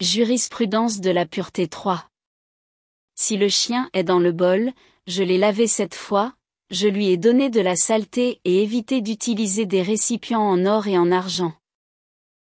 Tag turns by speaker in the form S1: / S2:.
S1: Jurisprudence de la pureté 3. Si le chien est dans le bol, je l'ai lavé cette fois, je lui ai donné de la saleté et évité d'utiliser des récipients en or et en argent.